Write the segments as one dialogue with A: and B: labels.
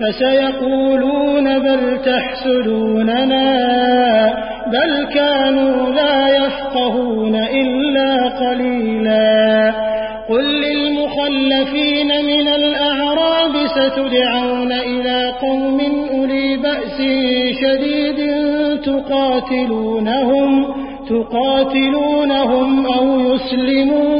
A: فسيقولون بل تحسدوننا بل كانوا لا يفقهون إلا قليلا. قل للمخلفين من الأعراب ستدعون إلى قوم أولي بأس شديد تقاتلونهم تقاتلونهم أو يسلمون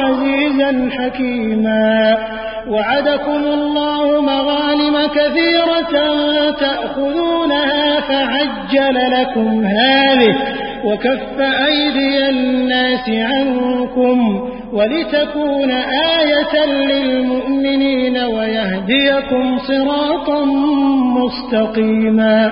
A: حكيما وعدكم الله مغانم كثيرة تأخذونها فعجل لكم هذه وكف أيدي الناس عنكم ولتكون آية للمؤمنين ويهديكم صراطا مستقيما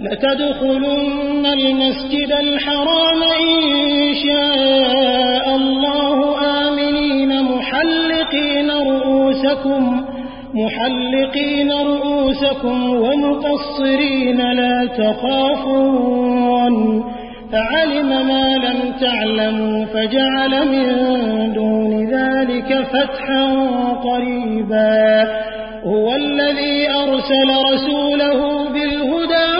A: لتدخلن المسجد الحرام إن شاء الله آمنين محلقين رؤوسكم محلقين رؤوسكم ومقصرين لا تخافون. فعلم ما لم تعلموا فجعل من دون ذلك فتحا قريبا. هو الذي أرسل رسوله بالهدى